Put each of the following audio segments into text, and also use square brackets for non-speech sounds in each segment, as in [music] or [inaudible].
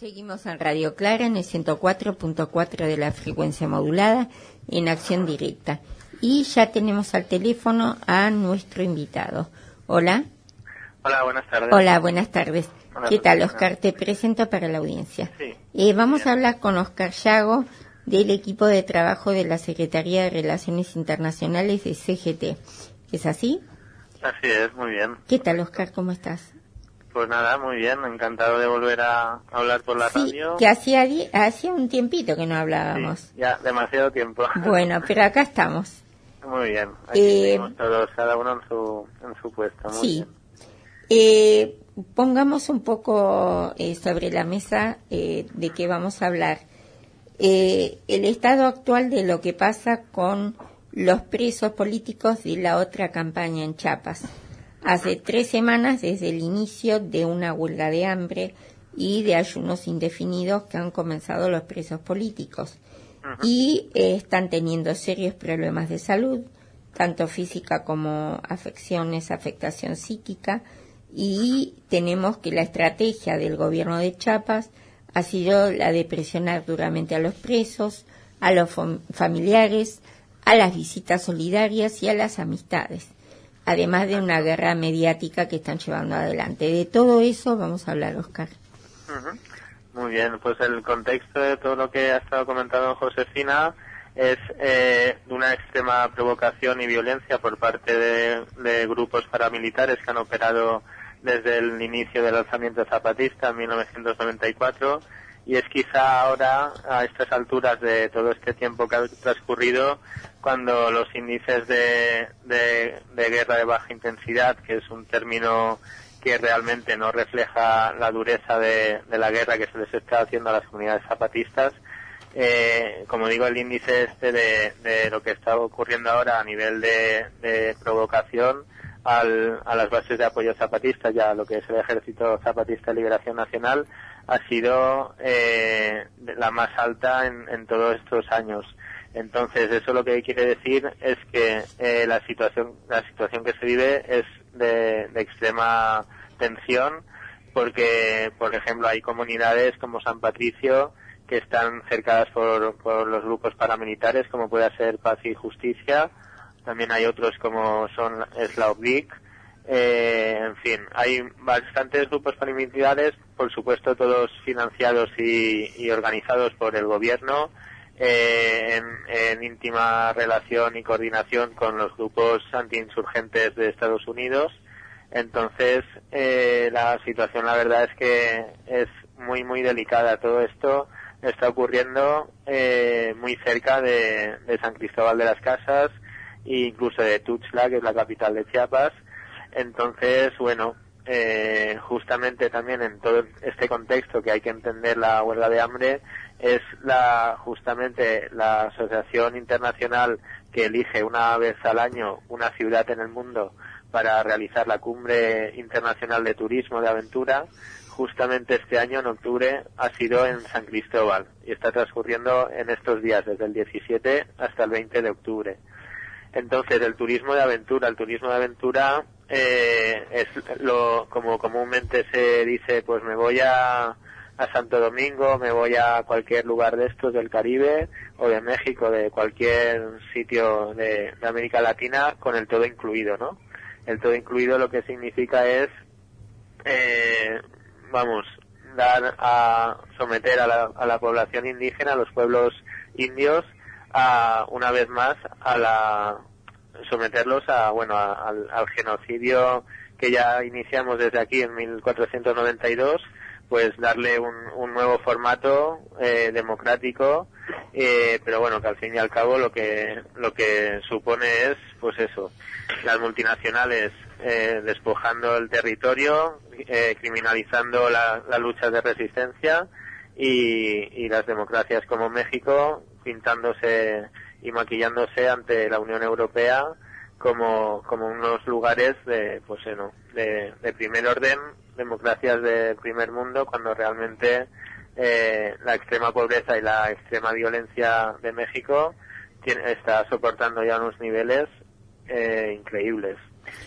Seguimos en Radio Clara en el 104.4 de la frecuencia modulada en acción directa. Y ya tenemos al teléfono a nuestro invitado. Hola. Hola, buenas tardes. Hola, buenas tardes. ¿Qué tal, Oscar? Te presento para la audiencia. Sí. Eh, vamos a hablar con Oscar Yago del equipo de trabajo de la Secretaría de Relaciones Internacionales de CGT. ¿Es así? Así es, muy bien. ¿Qué tal, Oscar? ¿Cómo estás? Pues nada, muy bien, encantado de volver a hablar por la Sí, radio. que hacía, hacía un tiempito que no hablábamos. Sí, ya, demasiado tiempo. [laughs] Bueno, pero acá estamos. muy bien, aquí Eh, todos, cada uno en su, en su puesto. Muy Sí. bien. Eh, pongamos un poco eh, sobre la mesa eh, de qué vamos a hablar. Eh, el estado actual de lo que pasa con los presos políticos de la otra campaña en Chiapas. Hace tres semanas desde el inicio de una huelga de hambre y de ayunos indefinidos que han comenzado los presos políticos. Y eh, están teniendo serios problemas de salud, tanto física como afecciones, afectación psíquica, y tenemos que la estrategia del gobierno de Chiapas ha sido la de presionar duramente a los presos, a los fam- familiares, a las visitas solidarias y a las amistades, además de una guerra mediática que están llevando adelante. De todo eso vamos a hablar, Oscar. Muy bien, pues el contexto de todo lo que ha estado comentando Josefina es eh, una extrema provocación y violencia por parte de, de grupos paramilitares que han operado desde el inicio del alzamiento zapatista en 1994 y es quizá ahora, a estas alturas de todo este tiempo que ha transcurrido, cuando los índices de, guerra de baja intensidad, que es un término que realmente no refleja la dureza de, la guerra que se les está haciendo a las comunidades zapatistas, eh, como digo, el índice este de, de lo que está ocurriendo ahora a nivel de, de provocación al, a las bases de apoyo zapatista, ya lo que es el Ejército Zapatista de Liberación Nacional, ha sido eh, la más alta en, en todos estos años. Entonces, eso lo que quiere decir es que eh, la situación la situación que se vive es de, extrema tensión, porque, por ejemplo, hay comunidades como San Patricio que están cercadas por, por los grupos paramilitares, como puede ser Paz y Justicia. También hay otros como son Slavik. Eh, en fin, hay bastantes grupos paramilitares, por supuesto todos financiados y, y organizados por el gobierno, eh, en, en íntima relación y coordinación con los grupos antiinsurgentes de Estados Unidos. Entonces, eh, la situación, la verdad es que es muy, muy delicada. Todo esto está ocurriendo eh, muy cerca de, San Cristóbal de las Casas e incluso de Tuxtla, que es la capital de Chiapas. Entonces, bueno, eh, justamente también en todo este contexto que hay que entender la huelga de hambre es la justamente la asociación internacional que elige una vez al año una ciudad en el mundo para realizar la cumbre internacional de turismo de aventura. Justamente este año en octubre ha sido en San Cristóbal y está transcurriendo en estos días desde el 17 hasta el 20 de octubre. Entonces, el turismo de aventura, el turismo de aventura eh, es lo como comúnmente se dice, pues me voy a, a Santo Domingo, me voy a cualquier lugar de estos del Caribe o de México, de cualquier sitio de, de América Latina con el todo incluido, ¿no? El todo incluido lo que significa es, eh, vamos, dar a someter a la, a la población indígena, a los pueblos indios, a, una vez más a la someterlos a bueno a- al, genocidio que ya iniciamos desde aquí en 1492 pues darle un, un nuevo formato eh, democrático eh, pero bueno que al fin y al cabo lo que lo que supone es pues eso las multinacionales eh, despojando el territorio eh, criminalizando la, la lucha de resistencia y, y las democracias como México pintándose y maquillándose ante la Unión Europea como, como unos lugares de, pues, bueno, de, de primer orden, democracias de primer mundo, cuando realmente eh, la extrema pobreza y la extrema violencia de México tiene, está soportando ya unos niveles eh, increíbles.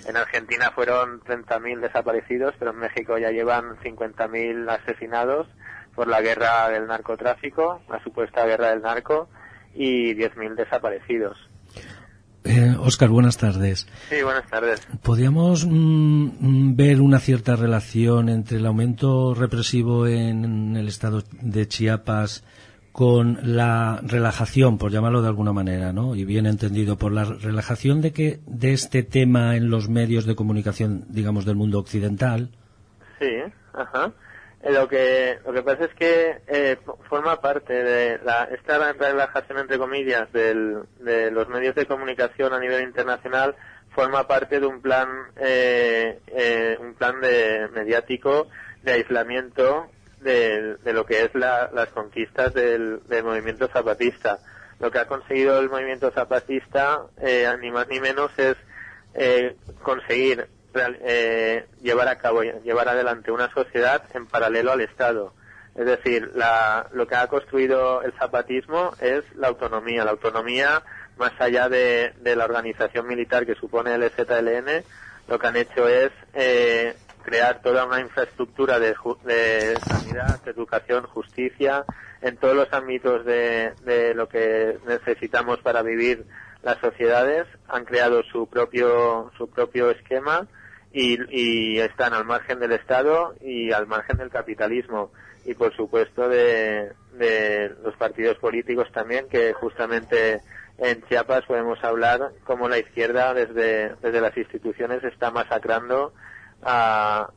En Argentina fueron 30.000 desaparecidos, pero en México ya llevan 50.000 asesinados por la guerra del narcotráfico, la supuesta guerra del narco, y 10.000 desaparecidos. Oscar, eh, buenas tardes. Sí, buenas tardes. ¿Podríamos mm, ver una cierta relación entre el aumento represivo en, el estado de Chiapas con la relajación, por llamarlo de alguna manera, ¿no? Y bien entendido, por la relajación de que de este tema en los medios de comunicación, digamos, del mundo occidental. Sí, ajá. Eh, lo que lo que pasa es que eh, forma parte de la, esta relajación entre comillas del, de los medios de comunicación a nivel internacional forma parte de un plan eh, eh un plan de mediático de aislamiento de, lo que es la, las conquistas del, del, movimiento zapatista. Lo que ha conseguido el movimiento zapatista eh, ni más ni menos es conseguir eh, llevar a cabo, llevar adelante una sociedad en paralelo al Estado. Es decir, lo que ha construido el zapatismo es la autonomía. La autonomía, más allá de, la organización militar que supone el ZLN, lo que han hecho es eh, crear toda una infraestructura de, sanidad, educación, justicia, en todos los ámbitos de, de lo que necesitamos para vivir las sociedades. Han creado su propio, su propio esquema y, están al margen del Estado y al margen del capitalismo y por supuesto de, los partidos políticos también que justamente en Chiapas podemos hablar como la izquierda desde, desde las instituciones está masacrando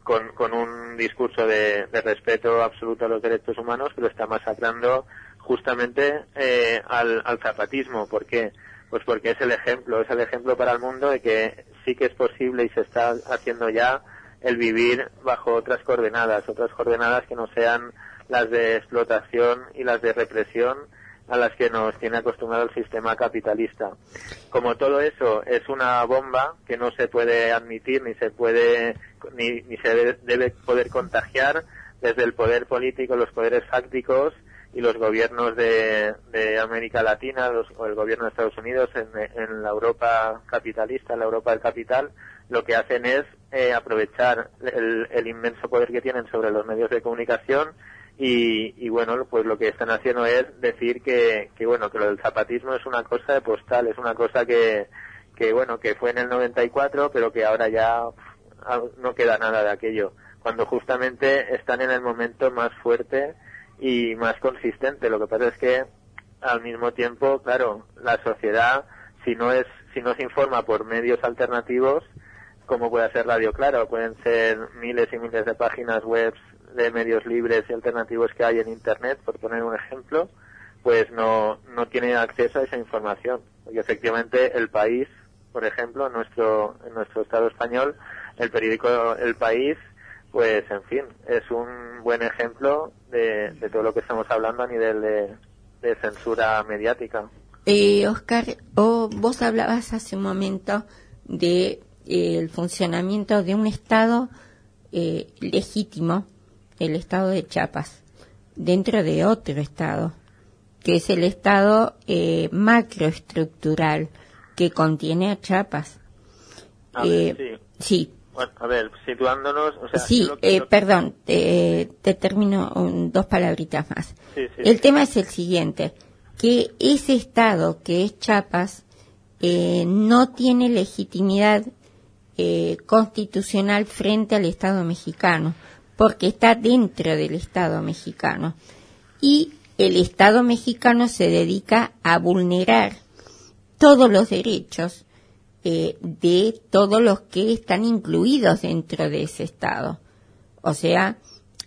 con, con, un discurso de, respeto absoluto a los derechos humanos, pero está masacrando justamente eh, al, al zapatismo. ¿Por qué? Pues porque es el ejemplo, es el ejemplo para el mundo de que sí que es posible y se está haciendo ya el vivir bajo otras coordenadas, otras coordenadas que no sean las de explotación y las de represión a las que nos tiene acostumbrado el sistema capitalista. Como todo eso es una bomba que no se puede admitir ni se puede ni, se debe, poder contagiar desde el poder político, los poderes fácticos y los gobiernos de, América Latina o el gobierno de Estados Unidos en, la Europa capitalista, en la Europa del capital, lo que hacen es eh, aprovechar el, inmenso poder que tienen sobre los medios de comunicación y, bueno, pues lo que están haciendo es decir que, que, bueno, que lo del zapatismo es una cosa de postal, es una cosa que, que bueno, que fue en el 94, pero que ahora ya no queda nada de aquello, cuando justamente están en el momento más fuerte y más consistente. Lo que pasa es que al mismo tiempo, claro, la sociedad, si no es, si no se informa por medios alternativos, como puede ser Radio Claro, pueden ser miles y miles de páginas web de medios libres y alternativos que hay en Internet, por poner un ejemplo, pues no, no tiene acceso a esa información. Y efectivamente el país, por ejemplo, nuestro, en nuestro Estado español, el periódico El País pues en fin, es un buen ejemplo de, todo lo que estamos hablando a nivel de, censura mediática. Eh, Oscar, vos hablabas hace un momento de eh, el funcionamiento de un Estado eh, legítimo, el Estado de Chiapas, dentro de otro Estado, que es el Estado eh, macroestructural que contiene a Chiapas. sí. sí, bueno, a ver, situándonos. O sea, sí, eh, perdón, te termino dos palabritas más. el tema es el siguiente: que ese Estado que es Chiapas eh, no tiene legitimidad eh, constitucional frente al Estado mexicano, porque está dentro del Estado mexicano. Y el Estado mexicano se dedica a vulnerar todos los derechos eh, de todos los que están incluidos dentro de ese Estado. O sea,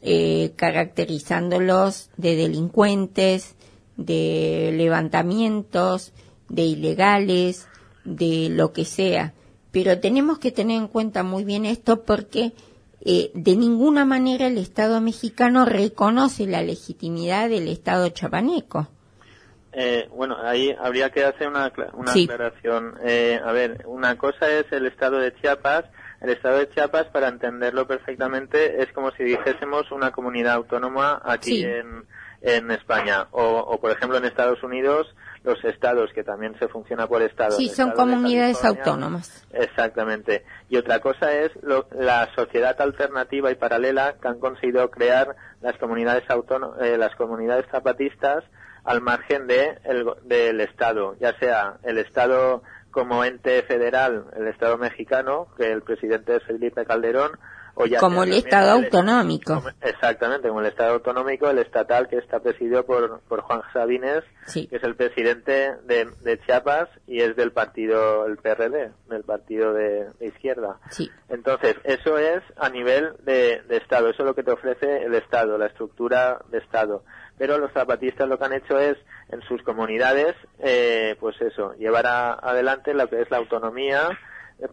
eh, caracterizándolos de delincuentes, de levantamientos, de ilegales, de lo que sea. Pero tenemos que tener en cuenta muy bien esto porque eh, de ninguna manera el Estado mexicano reconoce la legitimidad del Estado chapaneco. Eh, bueno, ahí habría que hacer una, una aclaración. Eh, a ver, una cosa es el estado de Chiapas. El estado de Chiapas, para entenderlo perfectamente, es como si dijésemos una comunidad autónoma aquí en, en España. O, o, por ejemplo, en Estados Unidos, los estados, que también se funciona por estados. Sí, son comunidades autónomas. Exactamente. Y otra cosa es la sociedad alternativa y paralela que han conseguido crear las comunidades eh, las comunidades zapatistas al margen de del Estado, ya sea el Estado como ente federal, el Estado mexicano, que el presidente es Felipe Calderón, como el Estado autonómico. exactamente, como el Estado autonómico, el estatal que está presidido por, por Juan Sabines, que es el presidente de, Chiapas y es del partido, el PRD, del partido de, izquierda. Entonces, eso es a nivel de, Estado, eso es lo que te ofrece el Estado, la estructura de Estado. Pero los zapatistas lo que han hecho es, en sus comunidades, eh, pues eso, llevar adelante lo que es la autonomía,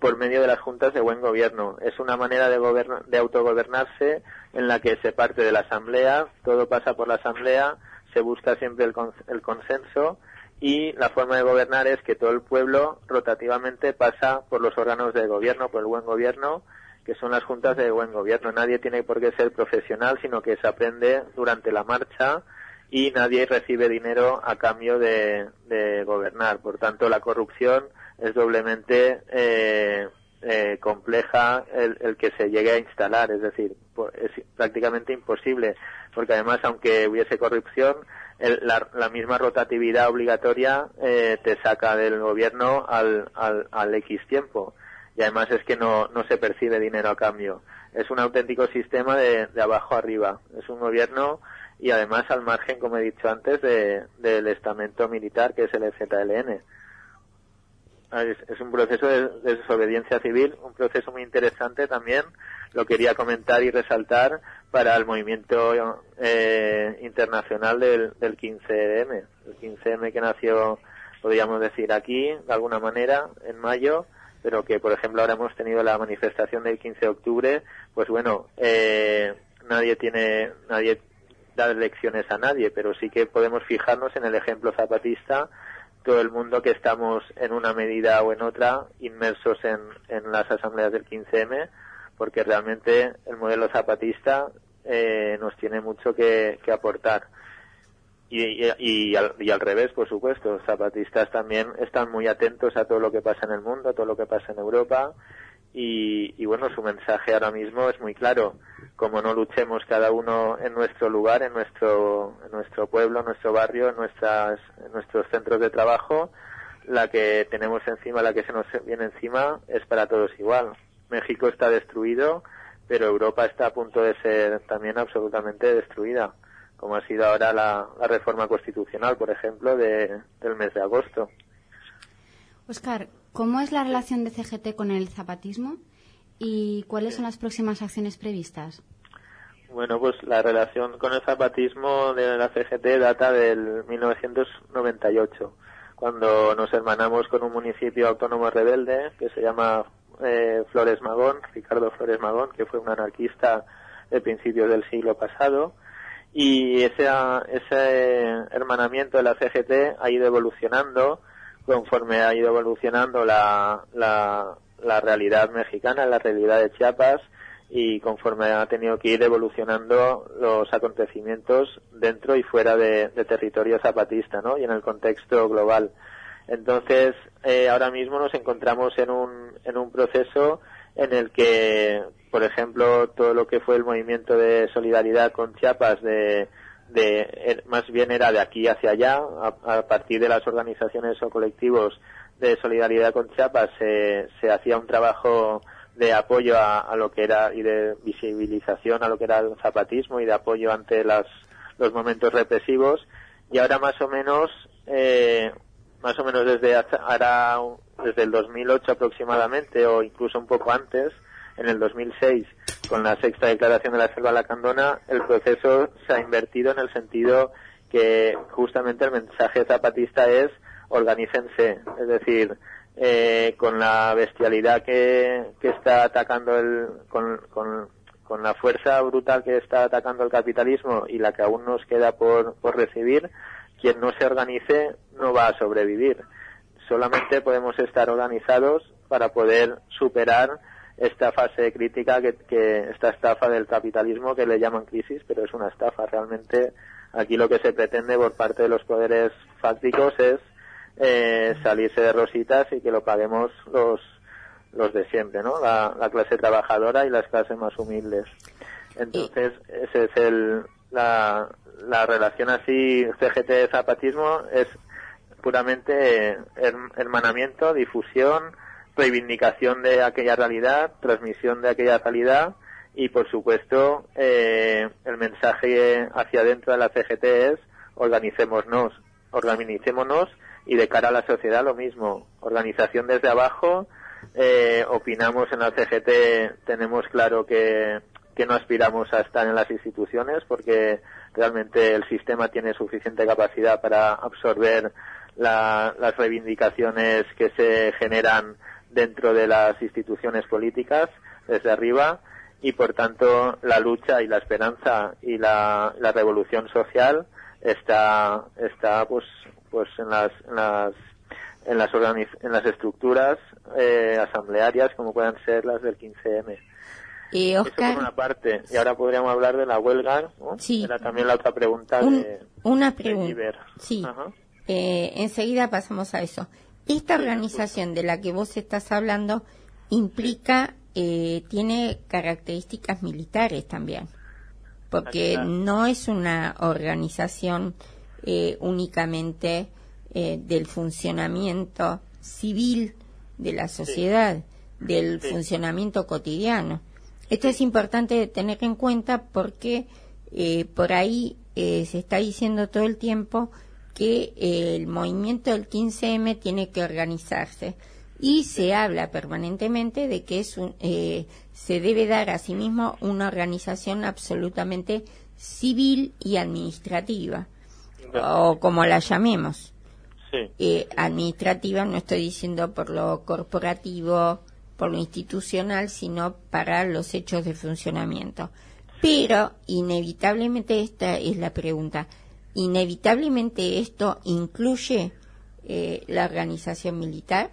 por medio de las juntas de buen gobierno. Es una manera de, de autogobernarse en la que se parte de la asamblea, todo pasa por la asamblea, se busca siempre el, el consenso y la forma de gobernar es que todo el pueblo rotativamente pasa por los órganos de gobierno, por el buen gobierno, que son las juntas de buen gobierno. Nadie tiene por qué ser profesional, sino que se aprende durante la marcha y nadie recibe dinero a cambio de, de gobernar. Por tanto, la corrupción es doblemente eh, eh, compleja el, que se llegue a instalar, es decir, es prácticamente imposible, porque además, aunque hubiese corrupción, la, misma rotatividad obligatoria eh, te saca del gobierno al, al, X tiempo, y además es que no, no se percibe dinero a cambio. Es un auténtico sistema de, de abajo arriba. Es un gobierno y además al margen, como he dicho antes, del estamento militar que es el ZLN. Ah, es, un proceso de, desobediencia civil, un proceso muy interesante también. Lo quería comentar y resaltar para el movimiento eh, internacional del, del 15M. El 15M que nació, podríamos decir, aquí, de alguna manera, en mayo, pero que, por ejemplo, ahora hemos tenido la manifestación del 15 de octubre. Pues bueno, eh, nadie tiene, nadie da lecciones a nadie, pero sí que podemos fijarnos en el ejemplo zapatista todo el mundo que estamos en una medida o en otra inmersos en, en las asambleas del 15M, porque realmente el modelo zapatista eh, nos tiene mucho que, aportar. Y, y, al, y, al, revés, por supuesto, zapatistas también están muy atentos a todo lo que pasa en el mundo, a todo lo que pasa en Europa. Y, y bueno, su mensaje ahora mismo es muy claro como no luchemos cada uno en nuestro lugar, en nuestro, en nuestro pueblo, en nuestro barrio, en, nuestras, en nuestros centros de trabajo, la que tenemos encima, la que se nos viene encima, es para todos igual. México está destruido, pero Europa está a punto de ser también absolutamente destruida, como ha sido ahora la, reforma constitucional, por ejemplo, de, del mes de agosto. Oscar, ¿cómo es la relación de CGT con el zapatismo? ¿Y cuáles son las próximas acciones previstas? Bueno, pues la relación con el zapatismo de la CGT data del 1998, cuando nos hermanamos con un municipio autónomo rebelde que se llama eh, Flores Magón, Ricardo Flores Magón, que fue un anarquista de principios del siglo pasado. Y ese, ese hermanamiento de la CGT ha ido evolucionando conforme ha ido evolucionando la, la, la realidad mexicana, la realidad de Chiapas y conforme ha tenido que ir evolucionando los acontecimientos dentro y fuera de, territorio zapatista, ¿no? Y en el contexto global. Entonces, eh, ahora mismo nos encontramos en un, en un proceso en el que, por ejemplo, todo lo que fue el movimiento de solidaridad con Chiapas, de, de er, más bien era de aquí hacia allá, a partir de las organizaciones o colectivos de solidaridad con Chiapas se, se hacía un trabajo de apoyo a, lo que era y de visibilización a lo que era el zapatismo y de apoyo ante las, los momentos represivos. Y ahora más o menos eh, más o menos desde ahora desde el 2008 aproximadamente o incluso un poco antes en el 2006 con la sexta declaración de la selva lacandona el proceso se ha invertido en el sentido que justamente el mensaje zapatista es organícense, es decir, eh, con la bestialidad que, que está atacando el, con, con, con, la fuerza brutal que está atacando el capitalismo y la que aún nos queda por, por recibir, quien no se organice no va a sobrevivir. Solamente podemos estar organizados para poder superar esta fase crítica que, que esta estafa del capitalismo que le llaman crisis, pero es una estafa realmente. Aquí lo que se pretende por parte de los poderes fácticos es eh, salirse de rositas y que lo paguemos los los de siempre, ¿no? La, clase trabajadora y las clases más humildes. Entonces, ese es el, la, la relación así CGT-zapatismo es puramente hermanamiento, difusión, reivindicación de aquella realidad, transmisión de aquella realidad y, por supuesto, eh, el mensaje hacia adentro de la CGT es organicémonos, organicémonos y de cara a la sociedad lo mismo, organización desde abajo, eh, opinamos en la CGT, tenemos claro que, que no aspiramos a estar en las instituciones porque realmente el sistema tiene suficiente capacidad para absorber las reivindicaciones que se generan dentro de las instituciones políticas desde arriba y por tanto la lucha y la esperanza y la, revolución social está está pues pues en las en las en las, en las estructuras eh, asamblearias como puedan ser las del 15M. Y Oscar, por una parte, y ahora podríamos hablar de la huelga, Sí. Era también la otra pregunta una pregunta. Sí. Eh, enseguida pasamos a eso. Esta organización de la que vos estás hablando implica, eh, tiene características militares también, porque no es una organización eh, únicamente del funcionamiento civil de la sociedad, del funcionamiento cotidiano. Esto es importante tener en cuenta porque por ahí se está diciendo todo el tiempo que el movimiento del 15M tiene que organizarse. Y se habla permanentemente de que es eh, se debe dar a sí mismo una organización absolutamente civil y administrativa o como la llamemos. Eh, administrativa no estoy diciendo por lo corporativo por lo institucional sino para los hechos de funcionamiento. Pero inevitablemente esta es la pregunta inevitablemente esto incluye eh, la organización militar?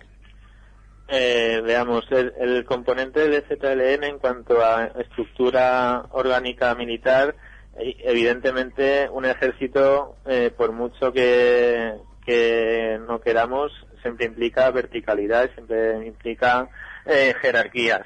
Eh, veamos, el, componente del ZLN en cuanto a estructura orgánica militar, eh, evidentemente un ejército, eh, por mucho que, que no queramos, siempre implica verticalidad, siempre implica jerarquías.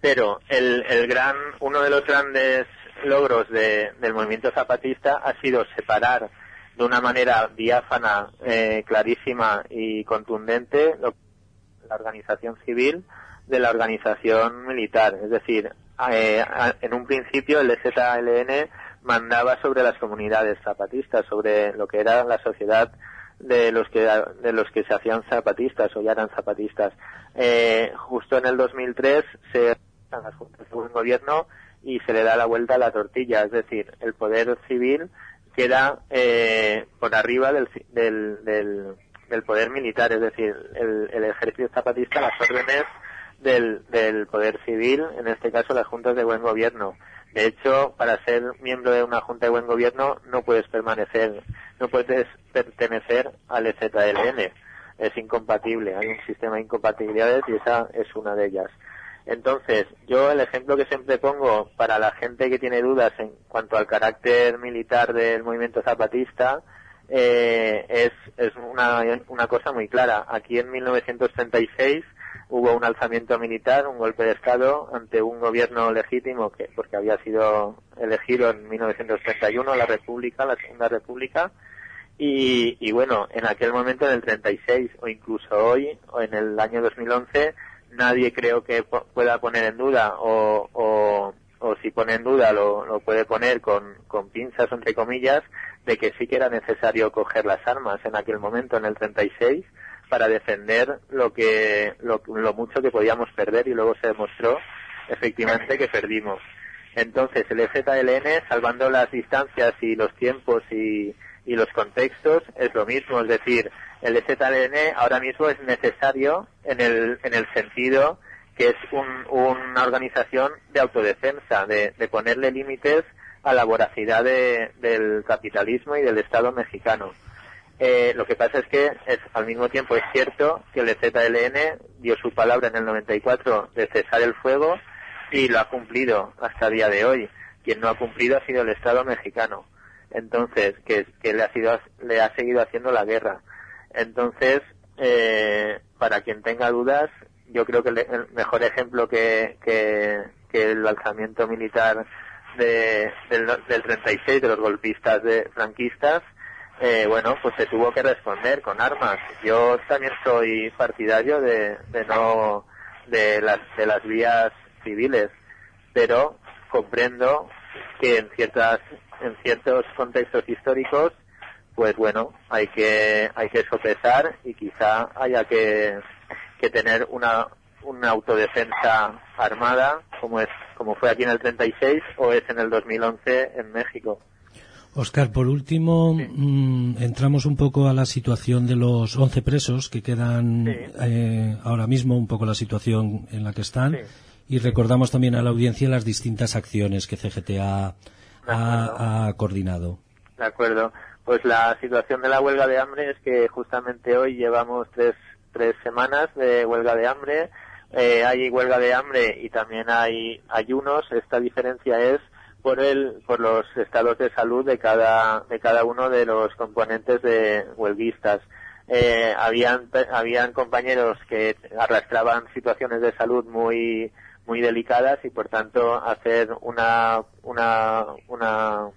Pero el, el gran, uno de los grandes logros del movimiento zapatista ha sido separar de una manera diáfana, eh, clarísima y contundente la organización civil de la organización militar. Es decir, eh, en un principio el ZLN mandaba sobre las comunidades zapatistas, sobre lo que era la sociedad de los que de los que se hacían zapatistas o ya eran zapatistas. Eh, justo en el 2003 se las juntas de gobierno y se le da la vuelta a la tortilla, es decir, el poder civil queda eh, por arriba del, del, del, poder militar, es decir, el, el ejército zapatista, las órdenes del, del poder civil, en este caso las juntas de buen gobierno. De hecho, para ser miembro de una junta de buen gobierno no puedes permanecer, no puedes pertenecer al EZLN. Es incompatible, hay un sistema de incompatibilidades y esa es una de ellas. Entonces, yo el ejemplo que siempre pongo para la gente que tiene dudas en cuanto al carácter militar del movimiento zapatista eh, es, es una, una cosa muy clara. Aquí en 1936 hubo un alzamiento militar, un golpe de Estado ante un gobierno legítimo que porque había sido elegido en 1931 la República, la Segunda República, y, y bueno, en aquel momento en el 36 o incluso hoy o en el año 2011 nadie creo que pueda poner en duda o, o, si pone en duda lo, lo puede poner con, con pinzas entre comillas de que sí que era necesario coger las armas en aquel momento en el 36 para defender lo que lo, lo mucho que podíamos perder y luego se demostró efectivamente que perdimos. Entonces el EZLN salvando las distancias y los tiempos y, y los contextos es lo mismo es decir el ZLN ahora mismo es necesario en el, en el sentido que es una organización de autodefensa, de, ponerle límites a la voracidad del capitalismo y del Estado mexicano. Eh, lo que pasa es que es, al mismo tiempo es cierto que el ZLN dio su palabra en el 94 de cesar el fuego y lo ha cumplido hasta el día de hoy. Quien no ha cumplido ha sido el Estado mexicano. Entonces, que, que le, ha sido, le ha seguido haciendo la guerra. Entonces, eh, para quien tenga dudas, yo creo que el mejor ejemplo que, que, el alzamiento militar de, del, del 36 de los golpistas de franquistas, eh, bueno, pues se tuvo que responder con armas. Yo también soy partidario de, de no de las de las vías civiles, pero comprendo que en ciertas en ciertos contextos históricos pues bueno, hay que, hay que sopesar y quizá haya que, que tener una, una autodefensa armada como es, como fue aquí en el 36 o es en el 2011 en México. Oscar, por último, mm, entramos un poco a la situación de los 11 presos que quedan eh, ahora mismo, un poco la situación en la que están, y recordamos también a la audiencia las distintas acciones que CGT ha, ha coordinado. De acuerdo. Pues la situación de la huelga de hambre es que justamente hoy llevamos tres, tres semanas de huelga de hambre. Eh, hay huelga de hambre y también hay ayunos. Esta diferencia es por el, por los estados de salud de cada, de cada uno de los componentes de huelguistas. Eh, habían, habían compañeros que arrastraban situaciones de salud muy, muy delicadas y por tanto hacer una, una, una,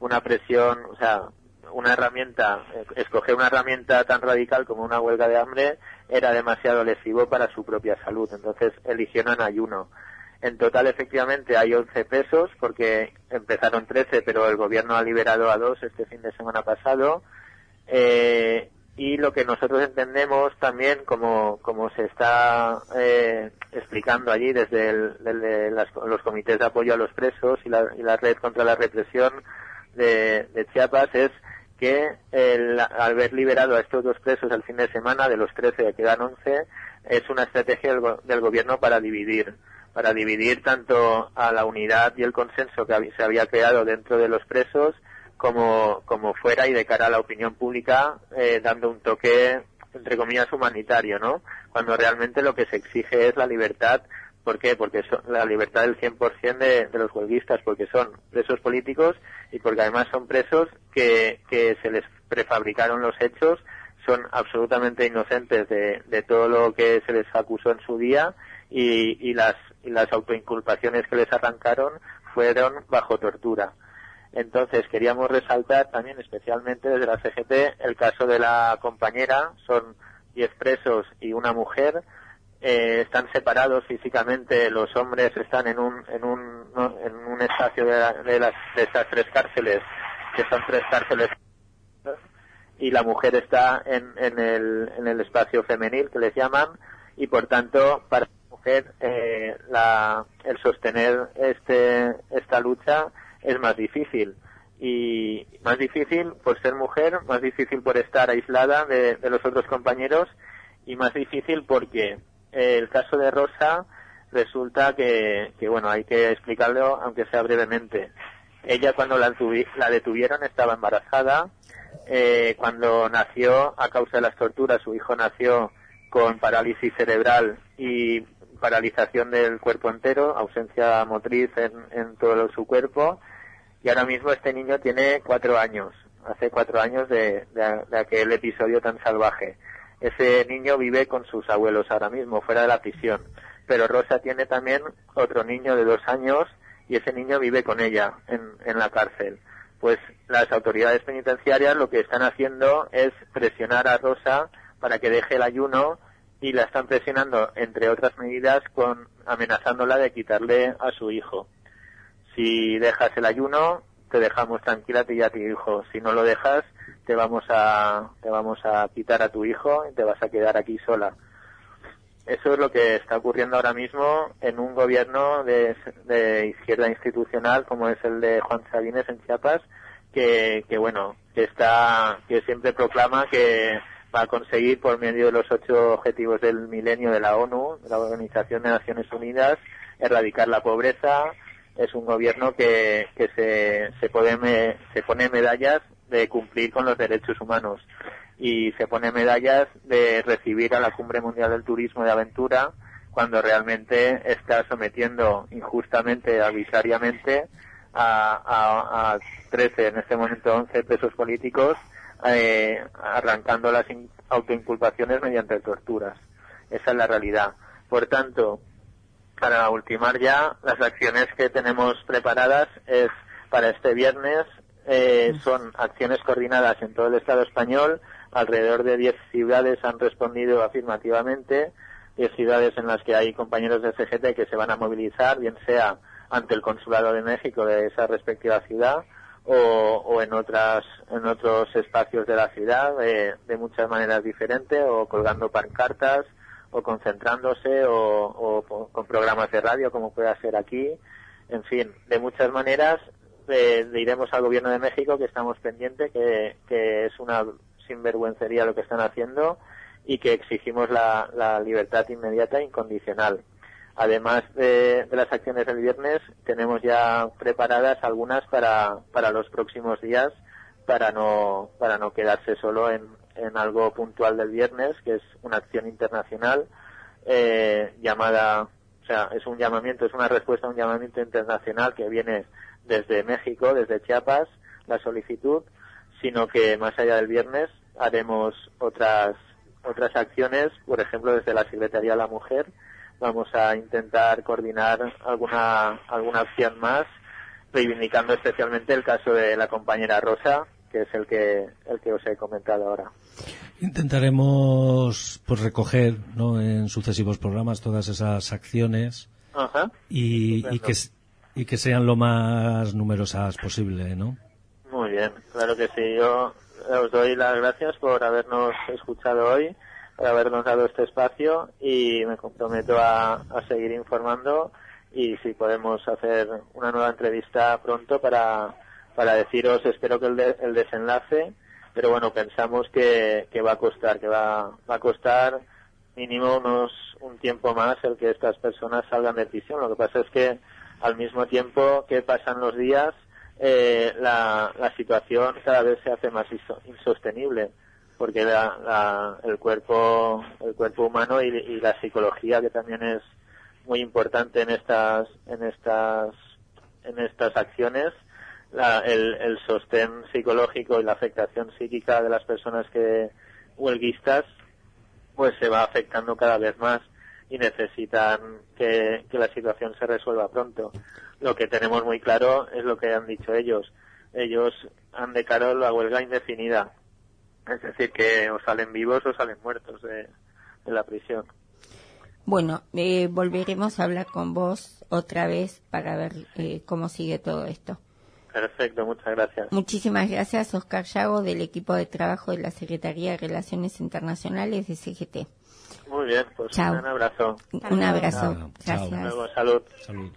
una presión, o sea, una herramienta, escoger una herramienta tan radical como una huelga de hambre era demasiado lesivo para su propia salud. Entonces eligieron ayuno. En total, efectivamente, hay 11 pesos porque empezaron 13, pero el gobierno ha liberado a dos este fin de semana pasado. Eh, y lo que nosotros entendemos también, como, como se está eh, explicando allí desde, los comités de apoyo a los presos y la, y la red contra la represión de, de Chiapas, es que el, haber liberado a estos dos presos el fin de semana, de los 13 quedan 11, es una estrategia del, gobierno para dividir, para dividir tanto a la unidad y el consenso que se había creado dentro de los presos como, como fuera y de cara a la opinión pública, eh, dando un toque, entre comillas, humanitario, ¿no? Cuando realmente lo que se exige es la libertad ¿Por qué? Porque son la libertad del 100% de, de los huelguistas, porque son presos políticos y porque además son presos que, se les prefabricaron los hechos, son absolutamente inocentes de, de todo lo que se les acusó en su día y, y, las, y las autoinculpaciones que les arrancaron fueron bajo tortura. Entonces queríamos resaltar también especialmente desde la CGT el caso de la compañera, son 10 presos y una mujer, eh, están separados físicamente, los hombres están en un, en un, en un espacio de, las, de estas tres cárceles, que son tres cárceles, y la mujer está en, en, el, en el espacio femenil que les llaman, y por tanto, para la mujer, eh, la, el sostener este, esta lucha es más difícil. Y más difícil por ser mujer, más difícil por estar aislada de, de los otros compañeros, y más difícil porque el caso de Rosa resulta que, que, bueno, hay que explicarlo aunque sea brevemente. Ella cuando la, la detuvieron estaba embarazada, eh, cuando nació a causa de las torturas su hijo nació con parálisis cerebral y paralización del cuerpo entero, ausencia motriz en, en todo su cuerpo y ahora mismo este niño tiene cuatro años, hace cuatro años de, de aquel episodio tan salvaje. Ese niño vive con sus abuelos ahora mismo, fuera de la prisión. Pero Rosa tiene también otro niño de dos años y ese niño vive con ella en, la cárcel. Pues las autoridades penitenciarias lo que están haciendo es presionar a Rosa para que deje el ayuno y la están presionando, entre otras medidas, con amenazándola de quitarle a su hijo. Si dejas el ayuno, te dejamos tranquila y a tu hijo. Si no lo dejas, te vamos a te vamos a quitar a tu hijo y te vas a quedar aquí sola. Eso es lo que está ocurriendo ahora mismo en un gobierno de, de izquierda institucional como es el de Juan Sabines en Chiapas, que, que bueno, que está, que siempre proclama que va a conseguir por medio de los ocho objetivos del milenio de la ONU, de la Organización de Naciones Unidas, erradicar la pobreza. Es un gobierno que, que se, se, pone, se pone medallas de cumplir con los derechos humanos y se pone medallas de recibir a la Cumbre Mundial del Turismo de Aventura cuando realmente está sometiendo injustamente, arbitrariamente a, a, a 13, en este momento 11 presos políticos eh, arrancando las autoinculpaciones mediante torturas. Esa es la realidad. Por tanto, para ultimar ya, las acciones que tenemos preparadas es para este viernes eh, son acciones coordinadas en todo el Estado español. Alrededor de 10 ciudades han respondido afirmativamente. 10 ciudades en las que hay compañeros de CGT que se van a movilizar, bien sea ante el Consulado de México de esa respectiva ciudad o, en otras en otros espacios de la ciudad de muchas maneras diferentes o colgando pancartas o concentrándose o, con programas de radio como puede ser aquí en fin de muchas maneras le, diremos al gobierno de México que estamos pendientes que, es una sinvergüencería lo que están haciendo y que exigimos la, la libertad inmediata e incondicional. Además de, las acciones del viernes, tenemos ya preparadas algunas para, para los próximos días para no, para no quedarse solo en, en algo puntual del viernes, que es una acción internacional eh, llamada, o sea, es un llamamiento, es una respuesta a un llamamiento internacional que viene desde México, desde Chiapas, la solicitud, sino que más allá del viernes haremos otras otras acciones, por ejemplo, desde la Secretaría de la Mujer, vamos a intentar coordinar alguna alguna acción más reivindicando especialmente el caso de la compañera Rosa que es el que el que os he comentado ahora. Intentaremos pues recoger ¿no? en sucesivos programas todas esas acciones y, y, que y que sean lo más numerosas posible no muy bien claro que sí yo os doy las gracias por habernos escuchado hoy por habernos dado este espacio y me comprometo a, a seguir informando y si podemos hacer una nueva entrevista pronto para, para deciros, espero que el, el desenlace, pero bueno, pensamos que, que va a costar, que va, va a costar mínimo unos un tiempo más el que estas personas salgan de prisión. Lo que pasa es que al mismo tiempo que pasan los días, eh, la, la situación cada vez se hace más insostenible porque el cuerpo el cuerpo humano y, la psicología que también es muy importante en estas en estas en estas acciones el, el sostén psicológico y la afectación psíquica de las personas que huelguistas pues se va afectando cada vez más y necesitan que, que la situación se resuelva pronto. Lo que tenemos muy claro es lo que han dicho ellos. Ellos han declarado la huelga indefinida es decir, que o salen vivos o salen muertos de, la prisión. Bueno, eh, volveremos a hablar con vos otra vez para ver eh, cómo sigue todo esto. Perfecto, muchas gracias. Muchísimas gracias, Oscar Yago, del equipo de trabajo de la Secretaría de Relaciones Internacionales de CGT. Muy bien, pues un abrazo. Un abrazo. Gracias. salud. Salud.